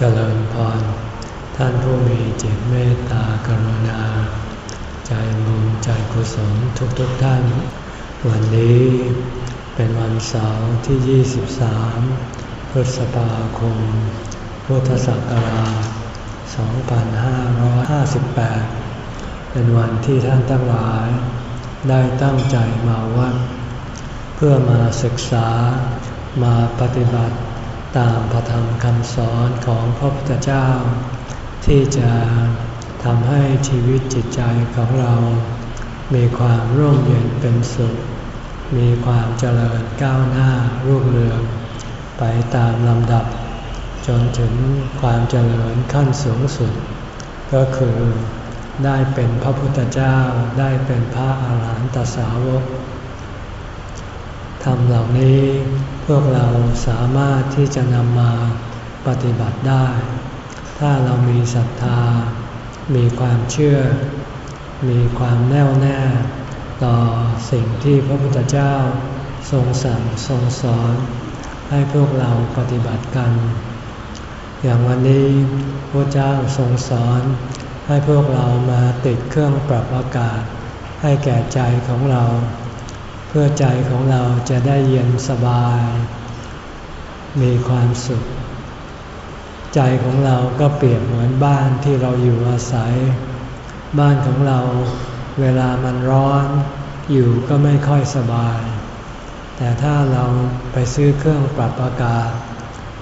เจริญพร ท่านผู้มีจิตเมตตากรุณา ใจบุญใจกุศลทุกๆทท่าน วันนี้เป็นวันเสาร์ที่ 23 พฤษภาคม พุทธศักราช 2558 เป็นวันที่ท่านทั้งหลาย ได้ตั้งใจมาวัด เพื่อมาศึกษามาปฏิบัติ ตามพระธรรมคำสอนของพระพุทธเจ้า ที่จะทำให้ชีวิตจิตใจของเรา มีความร่มเย็นเป็นสุข มีความเจริญก้าวหน้ารุ่งเรือง ไปตามลำดับ จนถึงความเจริญขั้นสูงสุด ก็คือได้เป็นพระพุทธเจ้าได้เป็นพระอาหารหันตสาวกธรรมเหล่านี้ พวกเราสามารถที่จะนำมาปฏิบัติได้ ถ้าเรามีศรัทธา มีความเชื่อ มีความแน่วแน่ ต่อสิ่งที่พระพุทธเจ้าทรงสั่งทรงสอน ให้พวกเราปฏิบัติกัน อย่างวันนี้พระเจ้าทรงสอน ให้พวกเรามาติดเครื่องปรับอากาศ ให้แก่ใจของเรา พื่อใจของเราจะได้เย็นสบาย มีความสุข ใจของเราก็เปรียบเหมือนบ้านที่เราอยู่อาศัย บ้านของเราเวลามันร้อน อยู่ก็ไม่ค่อยสบาย แต่ถ้าเราไปซื้อเครื่องปรับอากาศ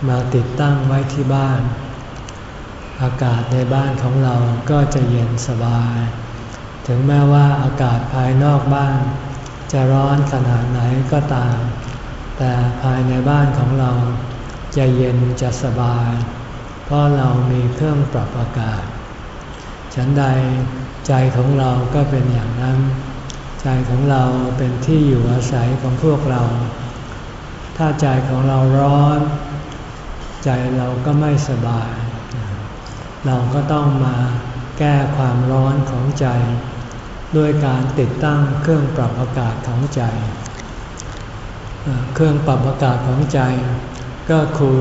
มาติดตั้งไว้ที่บ้าน อากาศในบ้านของเราก็จะเย็นสบาย ถึงแม้ว่าอากาศภายนอกบ้าน จะร้อนขนาดไหนก็ตาม แต่ภายในบ้านของเราจะเย็นจะสบาย เพราะเรามีเครื่องปรับอากาศ ฉันใดใจของเราก็เป็นอย่างนั้น ใจของเราเป็นที่อยู่อาศัยของพวกเรา ถ้าใจของเราร้อน ใจเราก็ไม่สบาย เราก็ต้องมาแก้ความร้อนของใจ ด้วยการติดตั้งเครื่องปรับอากาศของใจ เครื่องปรับอากาศของใจ ก็คือ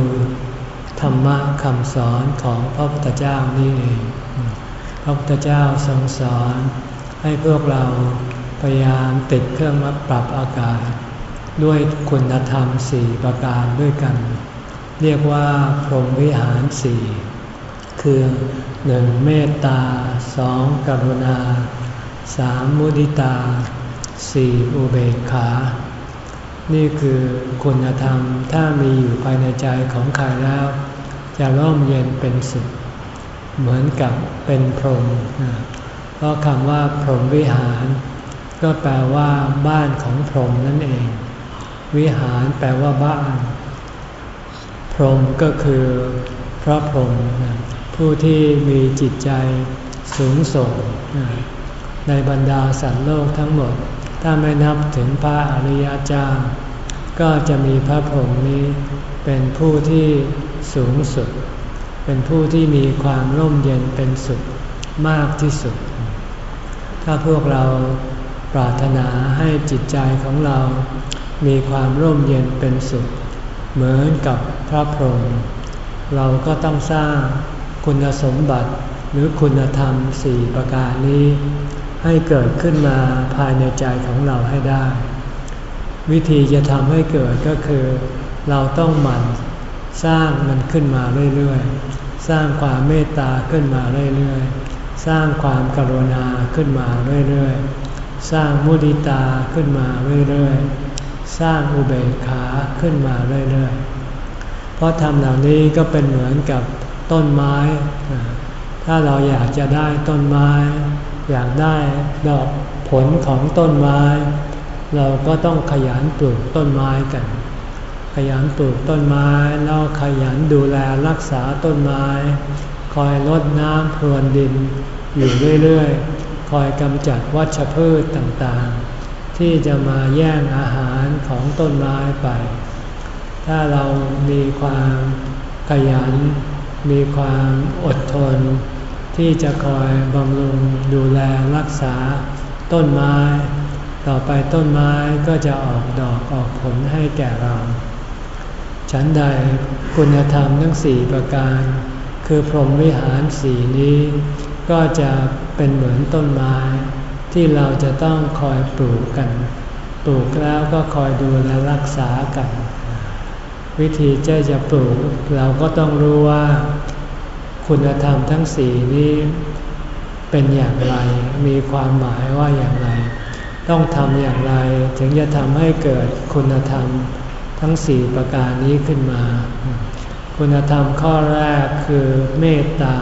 ธรรมะคำสอนของพระพุทธเจ้านี่เอง พระพุทธเจ้าทรงสอนให้พวกเราพยายามติดเครื่องมาปรับอากาศ ด้วยคุณธรรมสี่ประการด้วยกัน เรียกว่าพรหมวิหารสี่คือหนึ่งเมตตาสองกรุณา สามมุดิตาสี่อุเบกขา นี่คือคุณธรรมถ้ามีอยู่ภายในใจของใครแล้ว จะร่มเย็นเป็นสุข เหมือนกับเป็นพรหมเพราะคำว่าพรหมวิหาร ก็แปลว่าบ้านของพรหมนั่นเอง วิหารแปลว่าบ้าน พรหมก็คือพระพรหมผู้ที่มีจิตใจสูงส่ง ในบรรดาสัตว์โลกทั้งหมด ถ้าไม่นับถึงพระอริยเจ้า ก็จะมีพระพรหมนี้เป็นผู้ที่สูงสุด เป็นผู้ที่มีความร่มเย็นเป็นสุดมากที่สุด ถ้าพวกเราปรารถนาให้จิตใจของเรา มีความร่มเย็นเป็นสุดเหมือนกับพระพรหมเราก็ต้องสร้างคุณสมบัติหรือคุณธรรมสี่ประการนี้ ให้เกิดขึ้นมาภายในใจของเราให้ได้ วิธีจะทำให้เกิดก็คือ เราต้องหมั่นสร้างมันขึ้นมาเรื่อยๆ สร้างความเมตตาขึ้นมาเรื่อยๆ สร้างความกรุณาขึ้นมาเรื่อยๆ สร้างมุดิตาขึ้นมาเรื่อยๆ สร้างอุเบกขาขึ้นมาเรื่อยๆ เพราะทำเหล่านี้ก็เป็นเหมือนกับต้นไม้ ถ้าเราอยากจะได้ต้นไม้ อยากได้ดอกผลของต้นไม้ เราก็ต้องขยันปลูกต้นไม้กัน ขยันปลูกต้นไม้แล้วขยันดูแลรักษาต้นไม้ คอยรดน้ำพรวนดินอยู่เรื่อยๆ คอยกำจัดวัชพืชต่างๆ ที่จะมาแย่งอาหารของต้นไม้ไป ถ้าเรามีความขยัน มีความอดทน ที่จะคอยบำรุงดูแลรักษาต้นไม้ ต่อไปต้นไม้ก็จะออกดอกออกผลให้แก่เรา ฉันใดคุณธรรมทั้งสี่ประการ คือพรหมวิหารสีนี้ ก็จะเป็นเหมือนต้นไม้ ที่เราจะต้องคอยปลูกกัน ปลูกแล้วก็คอยดูแลรักษากัน วิธีจ้จะปลูกเราก็ต้องรู้ว่า คุณธรรมทั้งสี่นี้เป็นอย่างไร มีความหมายว่าอย่างไร ต้องทำอย่างไรถึงจะทำให้เกิดคุณธรรมทั้งสี่ประการนี้ขึ้นมา คุณธรรมข้อแรกคือเมตตา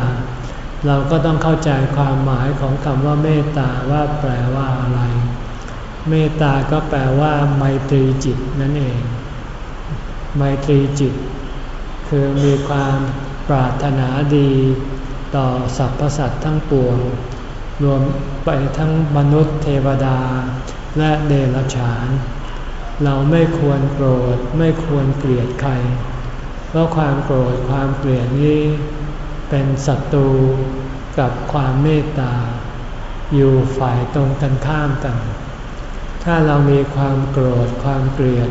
เราก็ต้องเข้าใจความหมายของคำว่าเมตตาว่าแปลว่าอะไร เมตตาก็แปลว่าไมตรีจิตนั่นเอง ไมตรีจิต คือมีความ ปรารถนาดีต่อสรรพสัตว์ทั้งปวง รวมไปทั้งมนุษย์เทวดาและเดรัจฉาน เราไม่ควรโกรธไม่ควรเกลียดใคร เพราะความโกรธความเกลียดนี้เป็นศัตรูกับความเมตตา อยู่ฝ่ายตรงกันข้ามกัน ถ้าเรามีความโกรธความเกลียด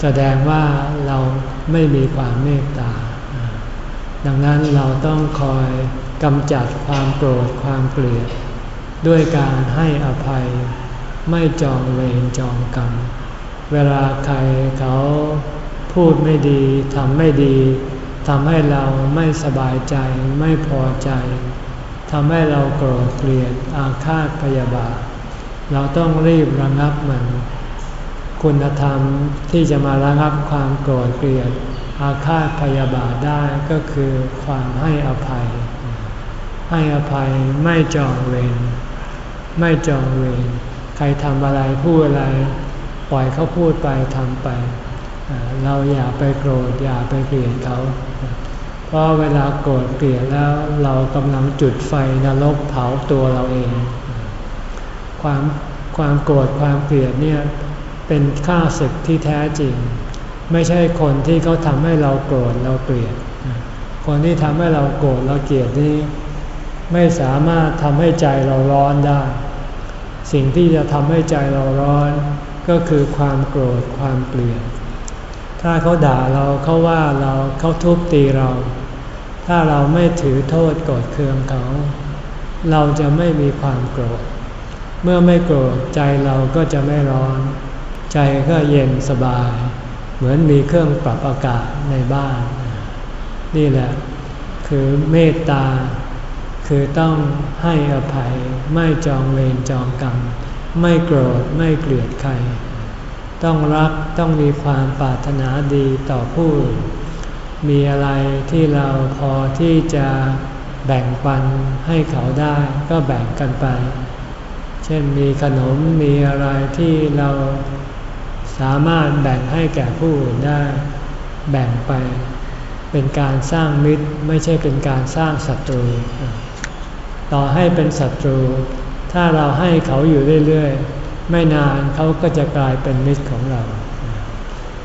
แสดงว่าเราไม่มีความเมตตา ดังนั้นเราต้องคอยกำจัดความโกรธความเกลียด ด้วยการให้อภัย ไม่จองเวรจองกรรม เวลาใครเขาพูดไม่ดีทำไม่ดีทำให้เราไม่สบายใจไม่พอใจทำให้เราโกรธเกลียดอาฆาตพยาบาท เราต้องรีบระงับมัน คุณธรรมที่จะมาระงับความโกรธเกลียด อาฆาตพยาบาทได้ก็คือความให้อภัย ให้อภัยไม่จองเวรไม่จองเวรใครทำอะไรพูดอะไร ปล่อยเขาพูดไปทำไป เราอย่าไปโกรธอย่าไปเกลียดเขา เพราะเวลาโกรธเกลียดแล้วเรากำลังจุดไฟนรกเผาตัวเราเอง ความความโกรธความเกลียดเนี่ยเป็นข้าศึกที่แท้จริง ไม่ใช่คนที่เขาทำให้เราโกรธเราเกลียด คนที่ทำให้เราโกรธเราเกลียดนี่ไม่สามารถทำให้ใจเราร้อนได้ สิ่งที่จะทำให้ใจเราร้อน ก็คือความโกรธความเกลียด ถ้าเขาด่าเราเขาว่าเราเขาทุบตีเรา ถ้าเราไม่ถือโทษกดเคืองเขา เราจะไม่มีความโกรธ เมื่อไม่โกรธใจเราก็จะไม่ร้อน ใจก็เย็นสบาย เหมือนมีเครื่องปรับอากาศในบ้าน นี่แหละ คือเมตตา คือต้องให้อภัยไม่จองเวรจองกรรม ไม่โกรธไม่เกลียดใคร ต้องรักต้องมีความปรารถนาดีต่อผู้ มีอะไรที่เราพอที่จะแบ่งปันให้เขาได้ก็แบ่งกันไป เช่นมีขนมมีอะไรที่เรา สามารถแบ่งให้แก่ผู้อื่นได้ แบ่งไป เป็นการสร้างมิตรไม่ใช่เป็นการสร้างศัตรู ต่อให้เป็นศัตรู ถ้าเราให้เขาอยู่เรื่อยๆ ไม่นานเขาก็จะกลายเป็นมิตรของเรา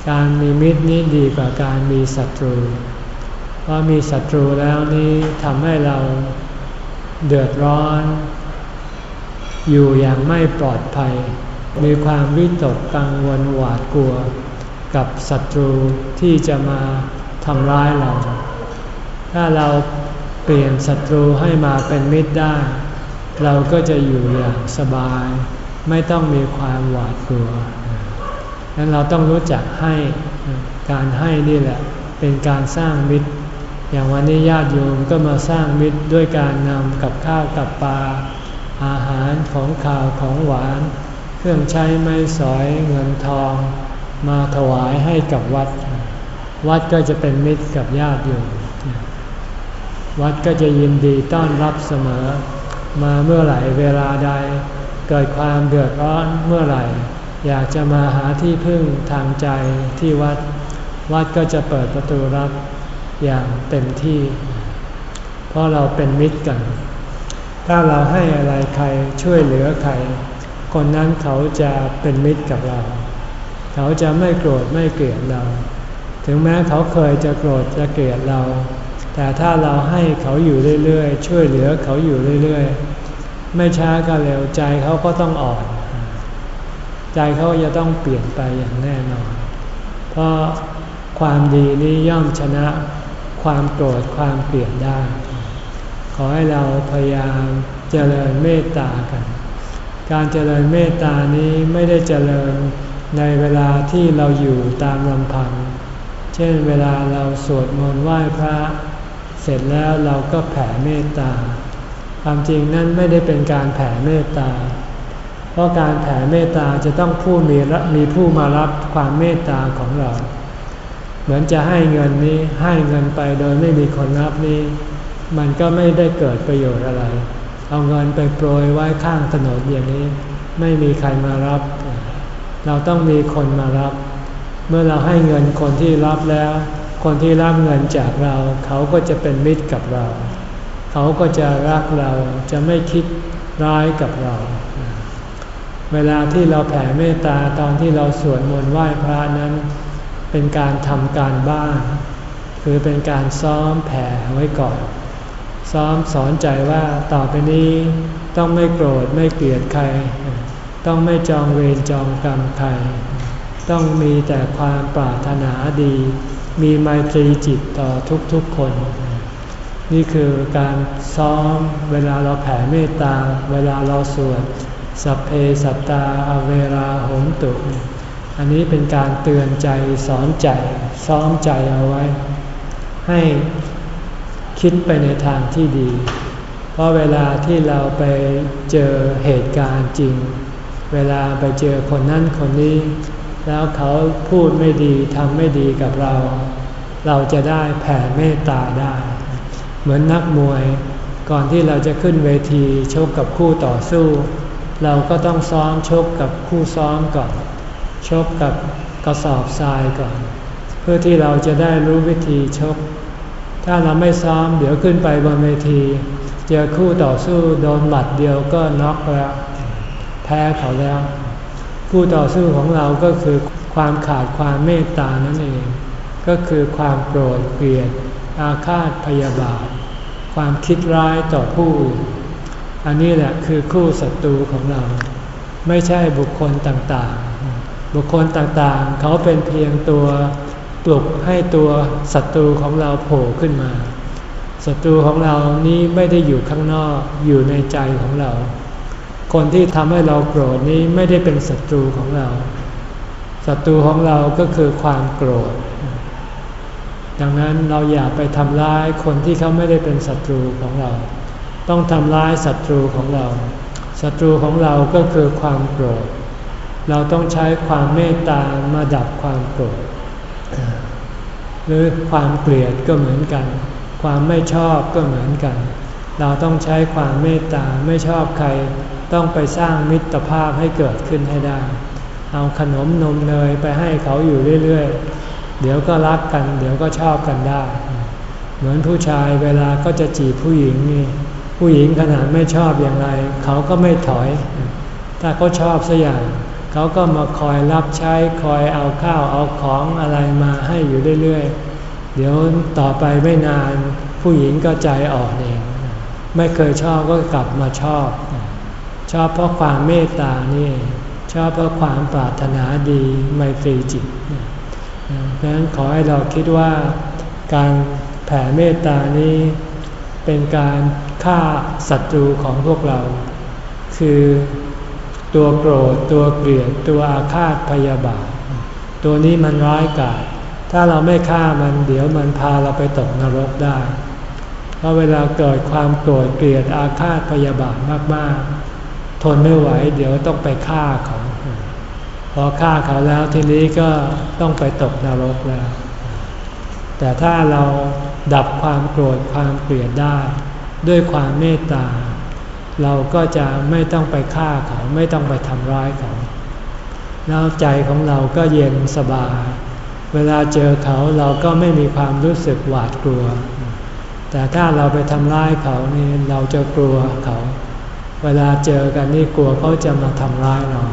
การมีมิตรนี้ดีกว่าการมีศัตรู เพราะมีศัตรูแล้วนี้ทำให้เราเดือดร้อน อยู่อย่างไม่ปลอดภัย มีความวิตกกังวลหวาดกลัว กับศัตรูที่จะมาทำร้ายเรา ถ้าเราเปลี่ยนศัตรูให้มาเป็นมิตรได้ เราก็จะอยู่อย่างสบาย ไม่ต้องมีความหวาดกลัวนั้นเราต้องรู้จักให้การให้นี่แหละ เป็นการสร้างมิตร อย่างวันนี้ญาติโยมก็มาสร้างมิตรด้วยการนำกับข้าวกับปลาอาหารของข่าวของหวาน เครื่องใช้ไม้สอยเงินทอง มาถวายให้กับวัด วัดก็จะเป็นมิตรกับญาติโยมวัดก็จะยินดีต้อนรับเสมอ มาเมื่อไหร่เวลาใด เกิดความเดือดร้อนเมื่อไหร่ อยากจะมาหาที่พึ่งทางใจที่วัด วัดก็จะเปิดประตูรับอย่างเต็มที่ เพราะเราเป็นมิตรกัน ถ้าเราให้อะไรใครช่วยเหลือใคร คนนั้นเขาจะเป็นมิตรกับเรา เขาจะไม่โกรธไม่เกลียดเรา ถึงแม้เขาเคยจะโกรธจะเกลียดเรา แต่ถ้าเราให้เขาอยู่เรื่อยๆ ช่วยเหลือเขาอยู่เรื่อยๆ ไม่ช้าก็เร็วใจเขาก็ต้องอ่อน ใจเขาจะต้องเปลี่ยนไปอย่างแน่นอน เพราะความดีนี้ย่อมชนะความโกรธความเกลียดได้ ขอให้เราพยายามเจริญเมตตากัน การเจริญเมตตานี้ไม่ได้เจริญในเวลาที่เราอยู่ตามลำพัง เช่นเวลาเราสวดมนต์ไหว้พระ เสร็จแล้วเราก็แผ่เมตตา ความจริงนั่นไม่ได้เป็นการแผ่เมตตา เพราะการแผ่เมตตาจะต้องผู้มีมีผู้มารับความเมตตาของเรา เหมือนจะให้เงินนี้ให้เงินไปโดยไม่มีคนรับนี้ มันก็ไม่ได้เกิดประโยชน์อะไร เอาเงินไปโปรยไว้ข้างถนนอย่างนี้ ไม่มีใครมารับ เราต้องมีคนมารับ เมื่อเราให้เงินคนที่รับแล้ว คนที่รับเงินจากเรา เขาก็จะเป็นมิตรกับเรา เขาก็จะรักเราจะไม่คิดร้ายกับเรา เวลาที่เราแผ่เมตตาตอนที่เราสวดมนต์ไหว้พระนั้น เป็นการทำการบ้าน คือเป็นการซ้อมแผ่ไว้ก่อน ซ้อมสอนใจว่าต่อไปนี้ต้องไม่โกรธไม่เกลียดใคร ต้องไม่จองเวรจองกรรมใคร ต้องมีแต่ความปรารถนาดี มีไมตรีจิตต่อทุกๆคน นี่คือการซ้อมเวลาเราแผ่เมตตา เวลาเราสวดสัพเพสัตตาอเวราหงตุ อันนี้เป็นการเตือนใจสอนใจ ซ้อมใจเอาไว้ ให้ คิดไปในทางที่ดี เพราะเวลาที่เราไปเจอเหตุการณ์จริง เวลาไปเจอคนนั้นคนนี้ แล้วเขาพูดไม่ดีทำไม่ดีกับเรา เราจะได้แผ่เมตตาได้ เหมือนนักมวย ก่อนที่เราจะขึ้นเวทีชกกับคู่ต่อสู้ เราก็ต้องซ้อมชกกับคู่ซ้อมก่อน ชกกับกระสอบทรายก่อน เพื่อที่เราจะได้รู้วิธีชก ถ้าเราไม่ซ้อมเดี๋ยวขึ้นไปบนเวที เจอคู่ต่อสู้โดนหมัดเดียวก็น็อกแล้ว แพ้เขาแล้วผู้ต่อสู้ของเราก็คือความขาดความเมตตานั่นเอง ก็คือความโกรธเกลียด อาฆาตพยาบาท ความคิดร้ายต่อผู้อื่นอันนี้แหละคือคู่ศัตรูของเรา ไม่ใช่บุคคลต่างๆ บุคคลต่างๆ เขาเป็นเพียงตัว ปลุกให้ตัวศัตรูของเราโผล่ขึ้นมาศัตรูของเรานี้ไม่ได้อยู่ข้างนอกอยู่ในใจของเรา คนที่ทำให้เราโกรธนี้ไม่ได้เป็นศัตรูของเราศัตรูของเราก็คือความโกรธ ดังนั้นเราอย่าไปทำร้ายคนที่เขาไม่ได้เป็นศัตรูของเรา ต้องทำร้ายศัตรูของเราศัตรูของเราก็คือความโกรธ เราต้องใช้ความเมตตามาดับความโกรธ หรือความเกลียดก็เหมือนกัน ความไม่ชอบก็เหมือนกัน เราต้องใช้ความเมตตาไม่ชอบใคร ต้องไปสร้างมิตรภาพให้เกิดขึ้นให้ได้ เอาขนมนมเนยไปให้เขาอยู่เรื่อยๆ เดี๋ยวก็รักกัน เดี๋ยวก็ชอบกันได้ เหมือนผู้ชายเวลาก็จะจีบผู้หญิงนี่ ผู้หญิงขนาดไม่ชอบอย่างไร เขาก็ไม่ถอย ถ้าเขาชอบสัอย่าง เขาก็มาคอยรับใช้คอยเอาข้าวเอาของอะไรมาให้อยู่เรื่อยๆ เดี๋ยวต่อไปไม่นานผู้หญิงก็ใจอ่อนเอง ไม่เคยชอบก็กลับมาชอบ ชอบเพราะความเมตตานี่ ชอบเพราะความปรารถนาดีไมตรีจิตดังนั้นขอให้เราคิดว่าการแผ่เมตตานี้เป็นการฆ่าศัตรูของพวกเรา คือ ตัวโกรธตัวเกลียดตัวอาฆาตพยาบาท ตัวนี้มันร้ายกาจถ้าเราไม่ฆ่ามันเดี๋ยวมันพาเราไปตกนรกได้ เพราะเวลาเกิดความโกรธเกลียดอาฆาตพยาบาทมากๆ ทนไม่ไหวเดี๋ยวต้องไปฆ่าเขา พอฆ่าเขาแล้วทีนี้ก็ต้องไปตกนรกแล้ว แต่ถ้าเราดับความโกรธความเกลียดได้ ด้วยความเมตตา เราก็จะไม่ต้องไปฆ่าเขาไม่ต้องไปทำร้ายเขาแล้วใจของเราก็เย็นสบาย เวลาเจอเขาเราก็ไม่มีความรู้สึกหวาดกลัว แต่ถ้าเราไปทำร้ายเขานี่เราจะกลัวเขา เวลาเจอกันนี่กลัวเขาจะมาทำร้ายเรา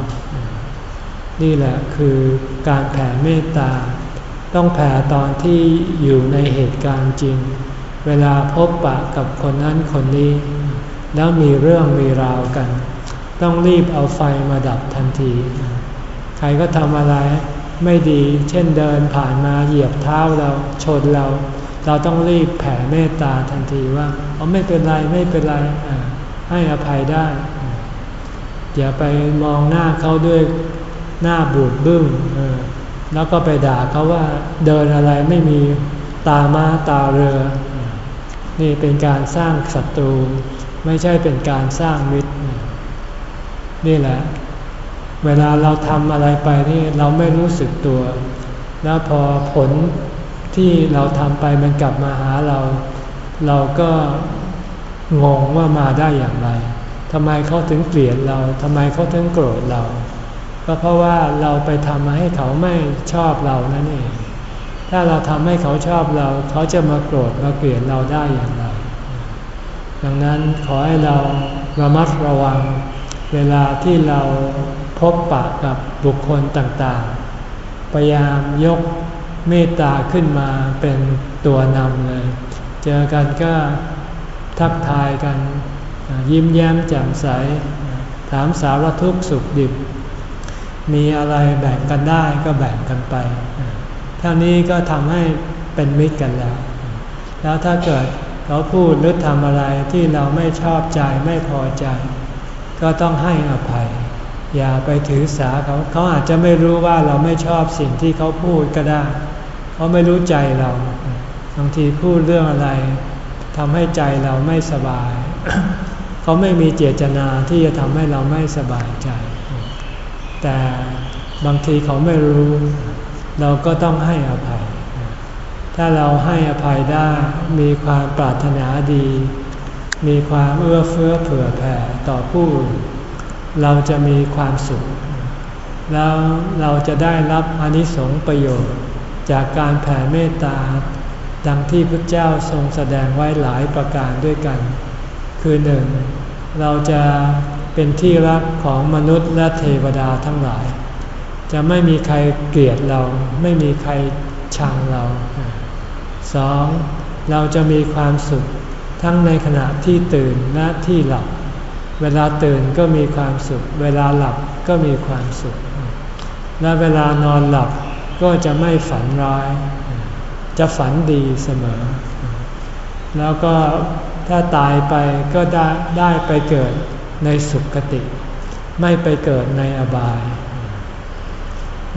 นี่แหละคือการแผ่เมตตา ต้องแผ่ตอนที่อยู่ในเหตุการณ์จริง เวลาพบปะกับคนนั้นคนนี้ แล้วมีเรื่องมีราวกัน ต้องรีบเอาไฟมาดับทันที ใครก็ทำอะไรไม่ดี เช่นเดินผ่านมาเหยียบเท้าเราชนเรา เราต้องรีบแผ่เมตตาทันทีว่าอ๋อไม่เป็นไรไม่เป็นไรให้อภัยได้อย่าไปมองหน้าเขาด้วยหน้าบูดบึ้งแล้วก็ไปด่าเขาว่าเดินอะไรไม่มีตามาตาเรือ นี่เป็นการสร้างศัตรู ไม่ใช่เป็นการสร้างมิตร นี่แหละ เวลาเราทำอะไรไปนี่เราไม่รู้สึกตัว แล้วพอผลที่เราทำไปมันกลับมาหาเรา เราก็งงว่ามาได้อย่างไรทำไมเขาถึงเกลียดเราทำไมเขาถึงโกรธเรา ก็เพราะว่าเราไปทำมาให้เขาไม่ชอบเรานั่นเอง ถ้าเราทำให้เขาชอบเรา เขาจะมาโกรธมาเกลียดเราได้อย่าง ดังนั้นขอให้เราระมัดระวัง เวลาที่เราพบปะกับบุคคลต่างๆ พยายามยกเมตตาขึ้นมาเป็นตัวนำเลย เจอกันก็ทักทายกัน ยิ้มแย้มแจ่มใส ถามสารทุกข์สุขดิบ มีอะไรแบ่งกันได้ก็แบ่งกันไป เท่านี้ก็ทำให้เป็นมิตรกันแล้ว แล้วถ้าเกิด เขาพูดหรือทำอะไรที่เราไม่ชอบใจไม่พอใจ ก็ต้องให้อภัย อย่าไปถือสาเขาเขาอาจจะไม่รู้ว่าเราไม่ชอบสิ่งที่เขาพูดก็ได้เขาไม่รู้ใจเราบางทีพูดเรื่องอะไรทำให้ใจเราไม่สบาย เขาไม่มีเจตนาที่จะทำให้เราไม่สบายใจ แต่บางทีเขาไม่รู้ เราก็ต้องให้อภัย ถ้าเราให้อภัยได้มีความปรารถนาดี มีความเอื้อเฟื้อเผื่อแผ่ต่อผู้อื่นเราจะมีความสุข แล้วเราจะได้รับอนิสงส์ประโยชน์ จากการแผ่เมตตา ดังที่พระเจ้าทรงแสดงไว้หลายประการด้วยกัน คือหนึ่งเราจะเป็นที่รักของมนุษย์และเทวดาทั้งหลาย จะไม่มีใครเกลียดเรา ไม่มีใครชังเรา สองเราจะมีความสุข ทั้งในขณะที่ตื่นและที่หลับ เวลาตื่นก็มีความสุข เวลาหลับก็มีความสุข และเวลานอนหลับก็จะไม่ฝันร้าย จะฝันดีเสมอ แล้วก็ถ้าตายไปก็ได้ได้ไปเกิดในสุขติ ไม่ไปเกิดในอบาย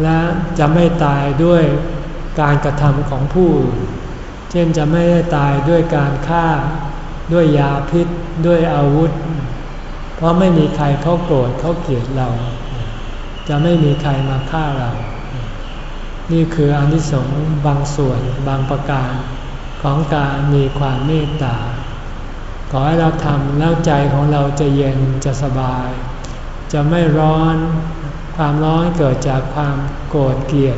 และจะไม่ตายด้วยการกระทำของผู้อื่น เช่นจะไม่ได้ตายด้วยการฆ่าด้วยยาพิษด้วยอาวุธ เพราะไม่มีใครเขาโกรธเขาเกลียดเรา จะไม่มีใครมาฆ่าเรา นี่คืออนิสงส์บางส่วนบางประการของการมีความเมตตา ขอให้เราทำแล้วใจของเราจะเย็นจะสบาย จะไม่ร้อน ความร้อนเกิดจากความโกรธเกลียด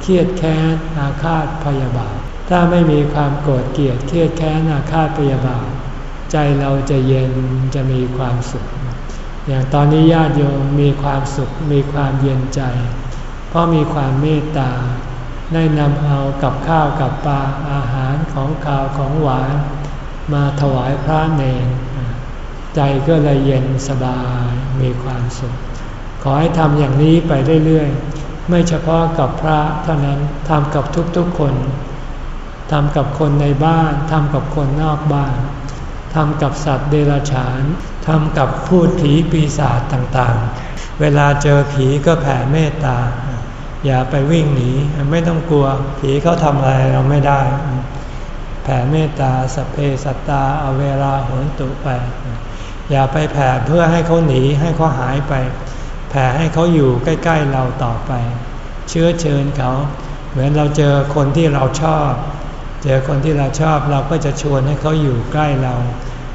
เครียดแค้นอาฆาตพยาบาท ถ้าไม่มีความโกรธเกลียดเครียดแค้นอาฆาตพยาบาท ใจเราจะเย็นจะมีความสุข อย่างตอนนี้ญาติโยมมีความสุขมีความเย็นใจ เพราะมีความเมตตา ได้นำเอากับข้าวกับปลาอาหารของข้าวของหวาน มาถวายพระเนรใจก็เลยเย็นสบายมีความสุข ขอให้ทำอย่างนี้ไปเรื่อยๆ ไม่เฉพาะกับพระเท่านั้นทำกับทุกๆคน ทำกับคนในบ้าน ทำกับคนนอกบ้าน ทำกับสัตว์เดรัจฉาน ทำกับพูดผีปีศาจต่างๆ เวลาเจอผีก็แผ่เมตตา อย่าไปวิ่งหนี ไม่ต้องกลัว ผีเขาทำอะไรเราไม่ได้ แผ่เมตตาสเพสัตตาเอาเวลาหนตุไป อย่าไปแผ่เพื่อให้เขาหนี ให้เขาหายไป แผ่ให้เขาอยู่ใกล้ ๆเราต่อไป เชื้อเชิญเขา เหมือนเราเจอคนที่เราชอบ เจอคนที่เราชอบเราก็จะชวนให้เขาอยู่ใกล้เรา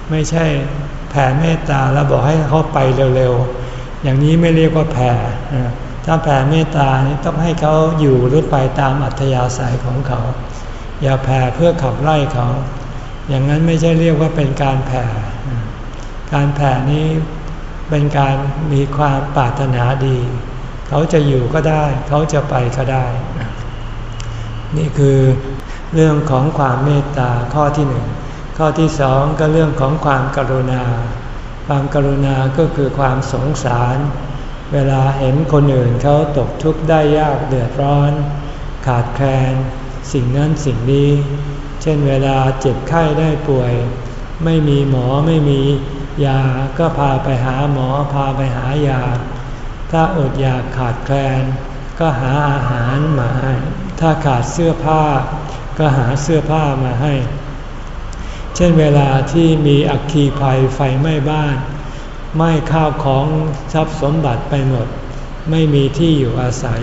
ไม่ใช่แผ่เมตตาแล้วบอกให้เขาไปเร็วๆ อย่างนี้ไม่เรียกว่าแผ่ถ้าแผ่เมตตานี้ต้องให้เขาอยู่หรือไปตามอัธยาศัยของเขา อย่าแผ่เพื่อขับไล่เขา อย่างนั้นไม่ใช่เรียกว่าเป็นการแผ่ การแผ่นี้เป็นการมีความปรารถนาดี เขาจะอยู่ก็ได้ เขาจะไปก็ได้ นี่คือ เรื่องของความเมตตาข้อที่หนึ่งข้อที่สองก็เรื่องของความกรุณา ความกรุณาก็คือความสงสาร เวลาเห็นคนอื่นเขาตกทุกข์ได้ยากเดือดร้อน ขาดแคลน สิ่งนั้นสิ่งนี้ เช่นเวลาเจ็บไข้ได้ป่วย ไม่มีหมอไม่มียาก็พาไปหาหมอพาไปหายา ถ้าอดอยากขาดแคลน ก็หาอาหารมาให้ถ้าขาดเสื้อผ้า ก็หาเสื้อผ้ามาให้ เช่นเวลาที่มีอัคคีภัยไฟไหม้บ้าน ไหม้ข้าวของทรัพย์สมบัติไปหมด ไม่มีที่อยู่อาศัย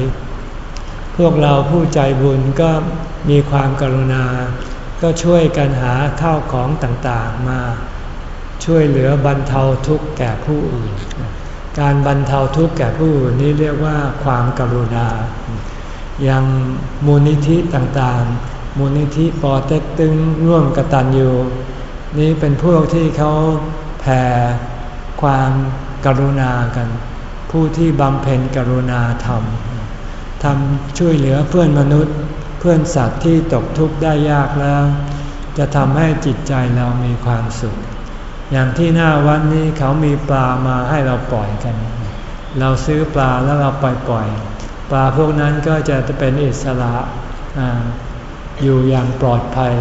พวกเราผู้ใจบุญก็มีความกรุณา ก็ช่วยกันหาข้าวของต่างๆมา ช่วยเหลือบรรเทาทุกข์แก่ผู้อื่น การบรรเทาทุกข์แก่ผู้อื่นนี้เรียกว่าความกรุณาอย่างมูลนิธิต่างๆ มูลนิธิปอเต็กตึงร่วมกตัญญูนี้เป็นพวกที่เขาแผ่ความกรุณากัน ผู้ที่บำเพ็ญกรุณาธรรมทำช่วยเหลือเพื่อนมนุษย์ เพื่อนสัตว์ที่ตกทุกข์ได้ยากแล้ว จะทำให้จิตใจเรามีความสุข อย่างที่หน้าวัดนนี้เขามีปลามาให้เราปล่อยกัน เราซื้อปลาแล้วเราปล่อยปล่อย ปลาพวกนั้นก็จะเป็นอิสระ อยู่อย่างปลอดภัย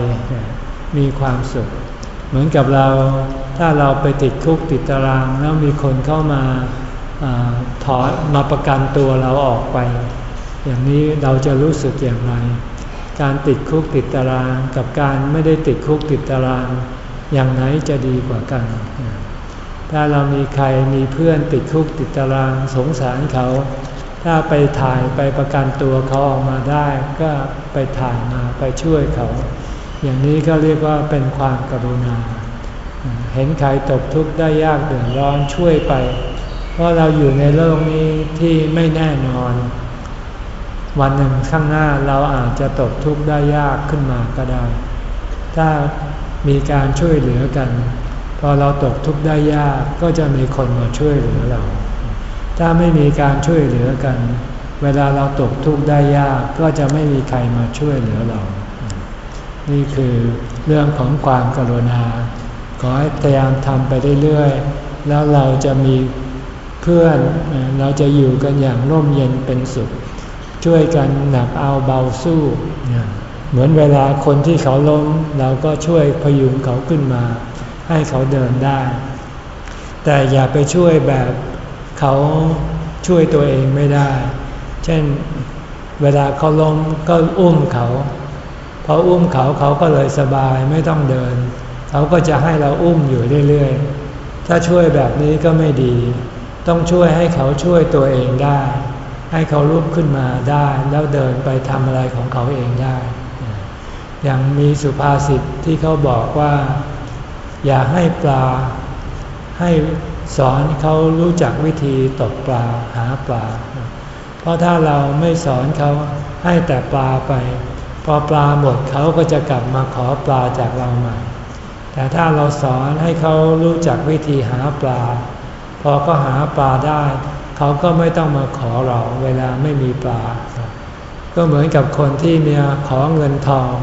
มีความสุข เหมือนกับเราถ้าเราไปติดคุกติดตาราง แล้วมีคนเข้ามาอถอนมาประกันตัวเราออกไป อย่างนี้เราจะรู้สึกอย่างไร การติดคุกติดตารางกับการไม่ได้ติดคุกติดตาราง อย่างไหนจะดีกว่ากัน ถ้าเรามีใครมีเพื่อนติดคุกติดตารางสงสารเขา ถ้าไปถ่ายไปประกันตัวเขาออกมาได้ก็ไปถ่ายมาไปช่วยเขา อย่างนี้ก็เรียกว่าเป็นความกรุณา เห็นใครตกทุกข์ได้ยากเดือดร้อนช่วยไป เพราะเราอยู่ในโลกนี้ที่ไม่แน่นอน วันหนึ่งข้างหน้าเราอาจจะตกทุกข์ได้ยากขึ้นมาก็ได้ ถ้ามีการช่วยเหลือกัน พอเราตกทุกข์ได้ยากก็จะมีคนมาช่วยเหลือเรา ถ้าไม่มีการช่วยเหลือกัน เวลาเราตกทุกข์ได้ยากก็จะไม่มีใครมาช่วยเหลือเรา นี่คือเรื่องของความกรุณา ขอให้พยายามทำไปเรื่อยๆ แล้วเราจะมีเพื่อน เราจะอยู่กันอย่างร่มเย็นเป็นสุข ช่วยกันหนักเอาเบาสู้ เหมือนเวลาคนที่เขาล้ม เราก็ช่วยพยุงเขาขึ้นมา ให้เขาเดินได้ แต่อย่าไปช่วยแบบ เขาช่วยตัวเองไม่ได้ เช่นเวลาเขาล้มก็อุ้มเขาพออุ้มเขาเขาก็เลยสบายไม่ต้องเดิน เขาก็จะให้เราอุ้มอยู่เรื่อยๆ ถ้าช่วยแบบนี้ก็ไม่ดี ต้องช่วยให้เขาช่วยตัวเองได้ ให้เขาลุกขึ้นมาได้แล้วเดินไปทำอะไรของเขาเองได้ อย่างมีสุภาษิตที่เขาบอกว่า อย่าให้ปลาให้ สอนเขารู้จักวิธีตกปลาหาปลา เพราะถ้าเราไม่สอนเขาให้แต่ปลาไป พอปลาหมดเขาก็จะกลับมาขอปลาจากเราใหม่ แต่ถ้าเราสอนให้เขารู้จักวิธีหาปลา พอก็หาปลาได้ เขาก็ไม่ต้องมาขอเราเวลาไม่มีปลา ก็เหมือนกับคนที่มีขอเงินทอง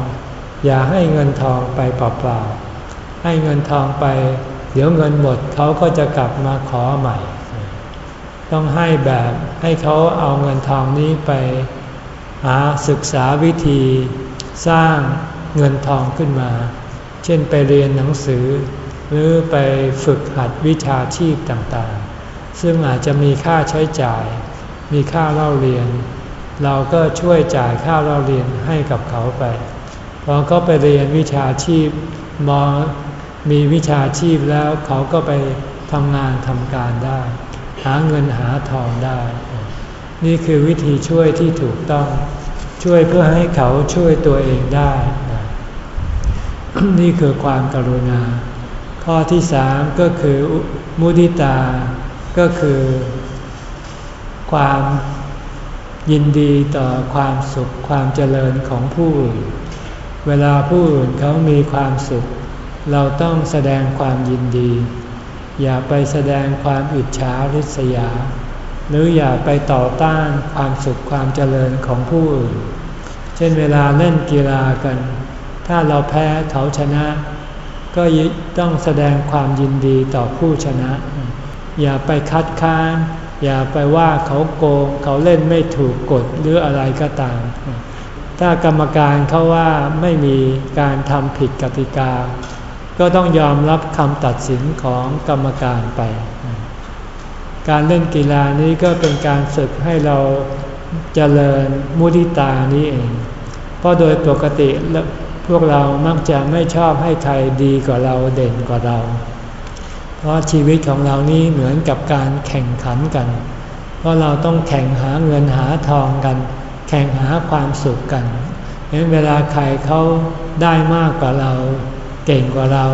อย่าให้เงินทองไปเปล่าๆให้เงินทองไป เดี๋ยวเงินหมดเขาก็จะกลับมาขอใหม่ ต้องให้แบบให้เขาเอาเงินทองนี้ไปหาศึกษาวิธีสร้างเงินทองขึ้นมา เช่นไปเรียนหนังสือ หรือไปฝึกหัดวิชาชีพต่างๆ ซึ่งอาจจะมีค่าใช้จ่าย มีค่าเล่าเรียน เราก็ช่วยจ่ายค่าเล่าเรียนให้กับเขาไป พอเขาไปเรียนวิชาชีพมอ มีวิชาชีพแล้วเขาก็ไปทำงานทำการได้ หาเงินหาทองได้ นี่คือวิธีช่วยที่ถูกต้อง ช่วยเพื่อให้เขาช่วยตัวเองได้ นี่คือความกรุณา ข้อที่สามก็คือมุทิตา ก็คือ ความยินดีต่อความสุขความเจริญของผู้อื่น เวลาผู้อื่นเขามีความสุข เราต้องแสดงความยินดี อย่าไปแสดงความอิจฉาริษยา หรืออย่าไปต่อต้านความสุขความเจริญของผู้อื่น เช่นเวลาเล่นกีฬากัน ถ้าเราแพ้เขาชนะ ก็ต้องแสดงความยินดีต่อผู้ชนะ อย่าไปคัดค้าน อย่าไปว่าเขาโกง เขาเล่นไม่ถูกกฎหรืออะไรก็ตามถ้ากรรมการเขาว่าไม่มีการทำผิดกติกา ก็ต้องยอมรับคำตัดสินของกรรมการไป การเล่นกีฬานี้ก็เป็นการฝึกให้เราเจริญมุทิตานี้เอง เพราะโดยปกติพวกเรามักจะไม่ชอบให้ใครดีกว่าเราเด่นกว่าเรา เพราะชีวิตของเรานี้เหมือนกับการแข่งขันกัน เพราะเราต้องแข่งหาเงินหาทองกัน แข่งหาความสุขกันเห็นเวลาใครเขาได้มากกว่าเรา เก่งกว่าเรา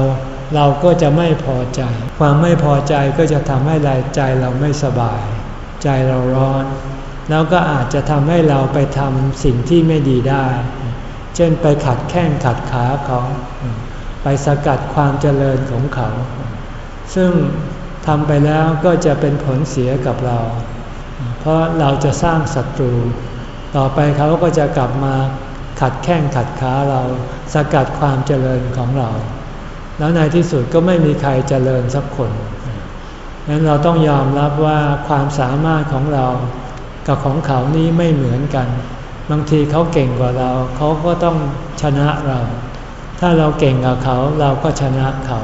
เราก็จะไม่พอใจ ความไม่พอใจก็จะทำให้ใจเราไม่สบาย ใจเราร้อน แล้วก็อาจจะทำให้เราไปทำสิ่งที่ไม่ดีได้ เช่นไปขัดแข้งขัดขาเขา ไปสกัดความเจริญของเขา ซึ่งทำไปแล้วก็จะเป็นผลเสียกับเรา เพราะเราจะสร้างศัตรู ต่อไปเขาก็จะกลับมา ขัดแข้งขัดขาเราสกัดความเจริญของเรา แล้วในที่สุดก็ไม่มีใครเจริญสักคนนั้นเราต้องยอมรับว่าความสามารถของเรากับของเขานี้ไม่เหมือนกัน บางทีเขาเก่งกว่าเรา เขาก็ต้องชนะเรา ถ้าเราเก่งกว่าเขาเราก็ชนะเขา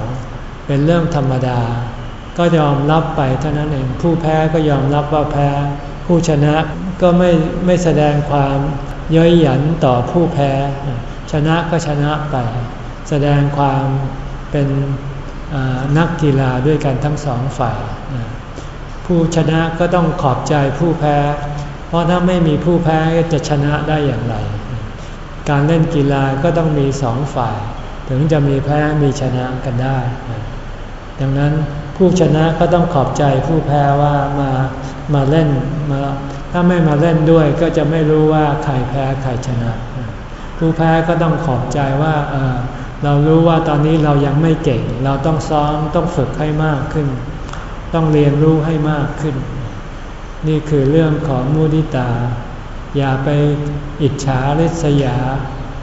เป็นเรื่องธรรมดา ก็ยอมรับไปเท่านั้นเองผู้แพ้ก็ยอมรับว่าแพ้ ผู้ชนะก็ไม่ไม่แสดงความ ย่อยหยันต่อผู้แพ้ ชนะก็ชนะไป แสดงความเป็นนักกีฬาด้วยกันทั้งสองฝ่าย ผู้ชนะก็ต้องขอบใจผู้แพ้ เพราะถ้าไม่มีผู้แพ้จะชนะได้อย่างไร การเล่นกีฬาก็ต้องมีสองฝ่าย ถึงจะมีแพ้มีชนะกันได้ ดังนั้นผู้ชนะก็ต้องขอบใจผู้แพ้ว่ามามาเล่นมา ถ้าไม่มาเล่นด้วยก็จะไม่รู้ว่าใครแพ้ใครชนะ ผู้แพ้ก็ต้องขอบใจว่าเเรารู้ว่าตอนนี้เรายังไม่เก่ง เราต้องซ้อมต้องฝึกให้มากขึ้น ต้องเรียนรู้ให้มากขึ้น นี่คือเรื่องของมุนิตา อย่าไปอิจฉาริษยา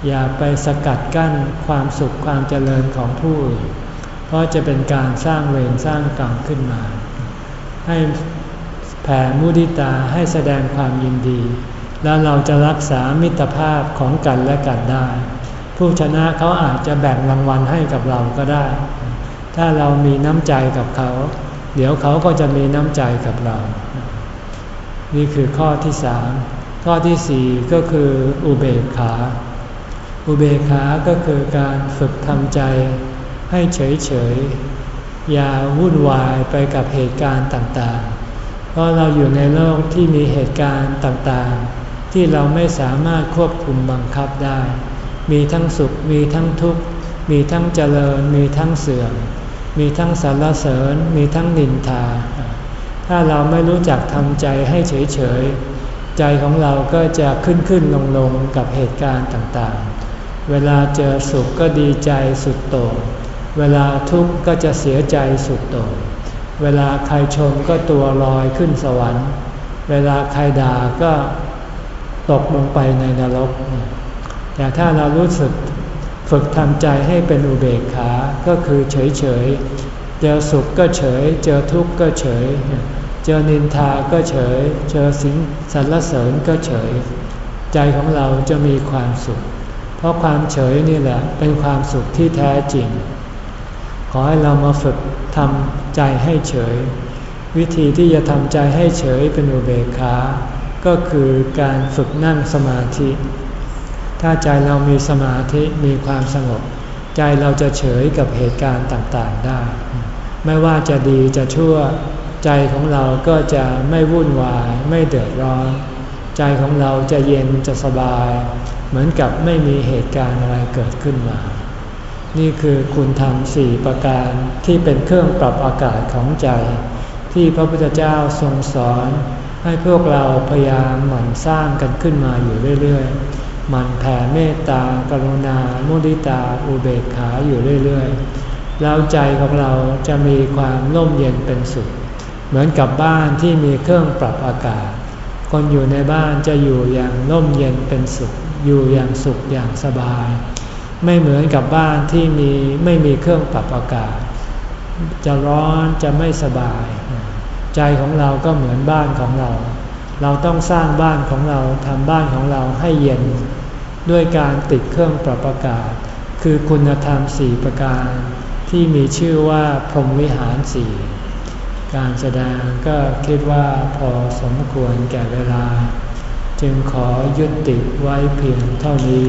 อย่าไปสกัดกั้นความสุขความเจริญของผู้อื่นเพราะจะเป็นการสร้างเวรสร้างกรรมขึ้นมา ให้ ผ่มุนิตาให้แสดงความยินดี แล้วเราจะรักษามิตรภาพของกันและกันได้ ผู้ชนะเขาอาจจะแบ่งรางวัลให้กับเราก็ได้ ถ้าเรามีน้ำใจกับเขา เดี๋ยวเขาก็จะมีน้ำใจกับเรา นี่คือข้อที่สามข้อที่สี่ก็คืออุเบกขา อุเบกขา ก็คือการฝึกทำใจให้เฉยเฉยอย่าวุ่นวายไปกับเหตุการณ์ต่างๆ เพราะเราอยู่ในโลกที่มีเหตุการณ์ต่างๆ ที่เราไม่สามารถควบคุมบังคับได้ มีทั้งสุข มีทั้งทุกข์ มีทั้งเจริญ มีทั้งเสื่อม มีทั้งสรรเสริญ มีทั้งนินทา ถ้าเราไม่รู้จักทำใจให้เฉยๆ ใจของเราก็จะขึ้นขึ้นลงลงกับเหตุการณ์ต่างๆ เวลาเจอสุขก็ดีใจสุดโต่ง เวลาทุกข์ก็จะเสียใจสุดโต่ง เวลาใครชมก็ตัวลอยขึ้นสวรรค์ เวลาใครด่าก็ตกลงไปในนรก แต่ถ้าเรารู้สึกฝึกทำใจให้เป็นอุเบกขา ก็คือเฉยๆเจอสุขก็เฉย เจอทุกข์ก็เฉย เจอนินทาก็เฉย เจอสิ่งสรรเสริญก็เฉย ใจของเราจะมีความสุข เพราะความเฉยนี่แหละเป็นความสุขที่แท้จริง ขอให้เรามาฝึกทำใจให้เฉย วิธีที่จะทำใจให้เฉยเป็นอุเบกขา ก็คือการฝึกนั่งสมาธิ ถ้าใจเรามีสมาธิมีความสงบ ใจเราจะเฉยกับเหตุการณ์ต่างๆได้ ไม่ว่าจะดีจะชั่วใจของเราก็จะไม่วุ่นวาย ไม่เดือดร้อน ใจของเราจะเย็นจะสบาย เหมือนกับไม่มีเหตุการณ์อะไรเกิดขึ้นมา นี่คือคุณธรรมสี่ประการที่เป็นเครื่องปรับอากาศของใจ ที่พระพุทธเจ้าทรงสอน ให้พวกเราพยายามหมั่นสร้างกันขึ้นมาอยู่เรื่อยๆหมั่นแผ่เมตตากรุณา มุดิตา อุเบกขาอยู่เรื่อยๆ แล้วใจของเราจะมีความร่มเย็นเป็นสุข เหมือนกับบ้านที่มีเครื่องปรับอากาศ คนอยู่ในบ้านจะอยู่อย่างร่มเย็นเป็นสุข อยู่อย่างสุขอย่างสบาย ไม่เหมือนกับบ้านที่มีไม่มีเครื่องปรับอากาศ จะร้อนจะไม่สบาย ใจของเราก็เหมือนบ้านของเรา เราต้องสร้างบ้านของเราทำบ้านของเราให้เย็น ด้วยการติดเครื่องปรับอากาศ คือคุณธรรมสี่ประการ ที่มีชื่อว่าพรหมวิหารสี่การแสดงก็คิดว่าพอสมควรแก่เวลา จึงขอยุติไว้เพียงเท่านี้